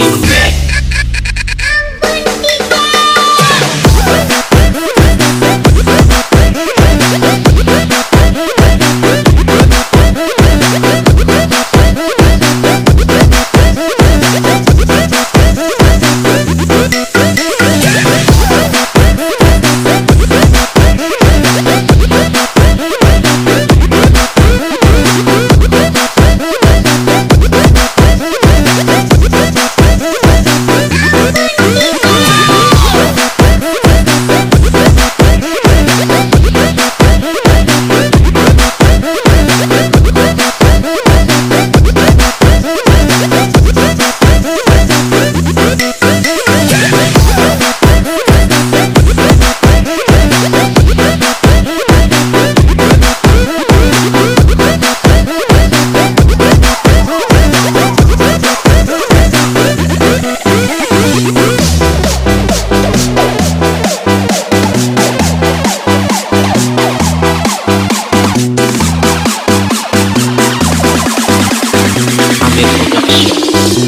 You.